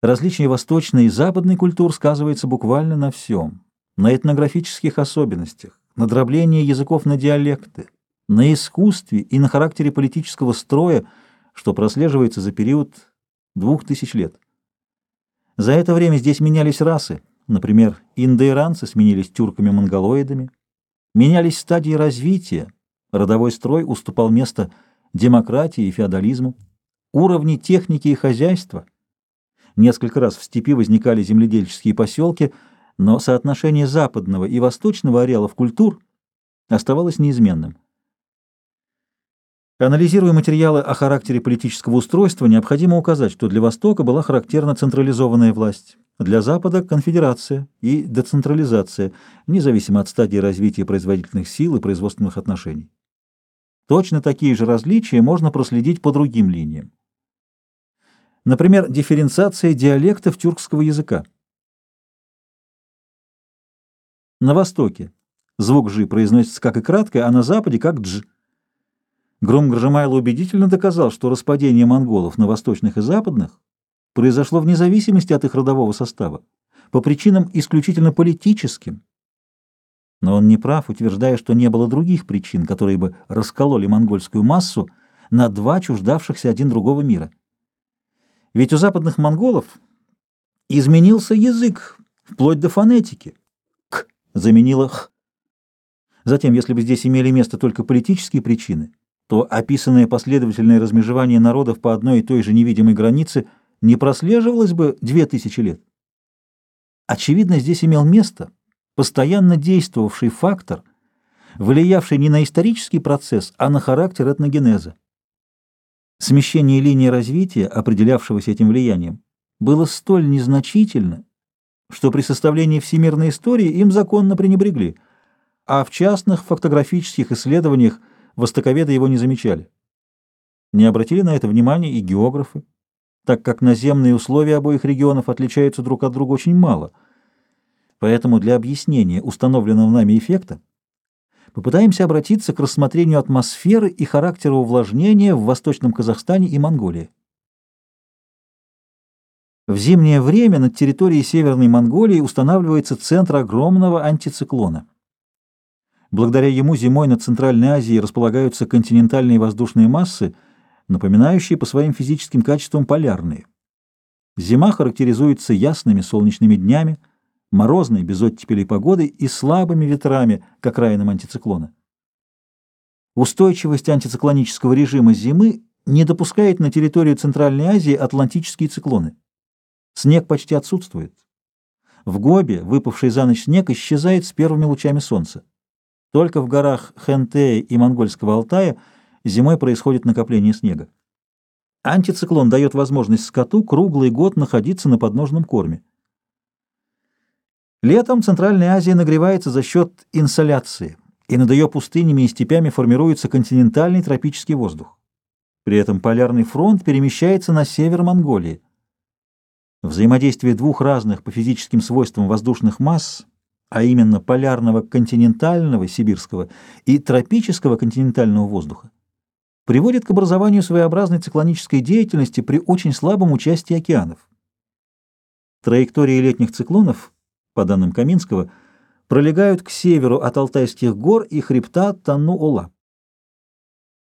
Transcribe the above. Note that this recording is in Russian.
Различие восточной и западной культур сказывается буквально на всем. На этнографических особенностях, на дроблении языков на диалекты, на искусстве и на характере политического строя, что прослеживается за период двух тысяч лет. За это время здесь менялись расы, например, индоиранцы сменились тюрками-монголоидами, менялись стадии развития, родовой строй уступал место демократии и феодализму, уровни техники и хозяйства – Несколько раз в степи возникали земледельческие поселки, но соотношение западного и восточного ареалов культур оставалось неизменным. Анализируя материалы о характере политического устройства, необходимо указать, что для Востока была характерна централизованная власть, для Запада – конфедерация и децентрализация, независимо от стадии развития производительных сил и производственных отношений. Точно такие же различия можно проследить по другим линиям. Например, дифференциация диалектов тюркского языка. На Востоке звук «ж» произносится как и краткое, а на Западе как «дж». Гром Гржамайло убедительно доказал, что распадение монголов на восточных и западных произошло вне зависимости от их родового состава, по причинам исключительно политическим. Но он не прав, утверждая, что не было других причин, которые бы раскололи монгольскую массу на два чуждавшихся один другого мира. Ведь у западных монголов изменился язык, вплоть до фонетики. «К» заменила «х». Затем, если бы здесь имели место только политические причины, то описанное последовательное размежевание народов по одной и той же невидимой границе не прослеживалось бы две тысячи лет. Очевидно, здесь имел место постоянно действовавший фактор, влиявший не на исторический процесс, а на характер этногенеза. Смещение линии развития, определявшегося этим влиянием, было столь незначительно, что при составлении всемирной истории им законно пренебрегли, а в частных фактографических исследованиях востоковеды его не замечали. Не обратили на это внимания и географы, так как наземные условия обоих регионов отличаются друг от друга очень мало. Поэтому для объяснения установленного нами эффекта попытаемся обратиться к рассмотрению атмосферы и характера увлажнения в Восточном Казахстане и Монголии. В зимнее время над территорией Северной Монголии устанавливается центр огромного антициклона. Благодаря ему зимой над Центральной Азией располагаются континентальные воздушные массы, напоминающие по своим физическим качествам полярные. Зима характеризуется ясными солнечными днями, морозной, без оттепелей погоды и слабыми ветрами к окраинам антициклона. Устойчивость антициклонического режима зимы не допускает на территорию Центральной Азии атлантические циклоны. Снег почти отсутствует. В Гобе выпавший за ночь снег исчезает с первыми лучами солнца. Только в горах Хэнтэя и Монгольского Алтая зимой происходит накопление снега. Антициклон дает возможность скоту круглый год находиться на подножном корме. Летом Центральная Азия нагревается за счет инсоляции, и над ее пустынями и степями формируется континентальный тропический воздух. При этом полярный фронт перемещается на север Монголии. Взаимодействие двух разных по физическим свойствам воздушных масс, а именно полярного континентального сибирского и тропического континентального воздуха, приводит к образованию своеобразной циклонической деятельности при очень слабом участии океанов. Траектории летних циклонов – по данным Каминского, пролегают к северу от Алтайских гор и хребта Танну-Ола.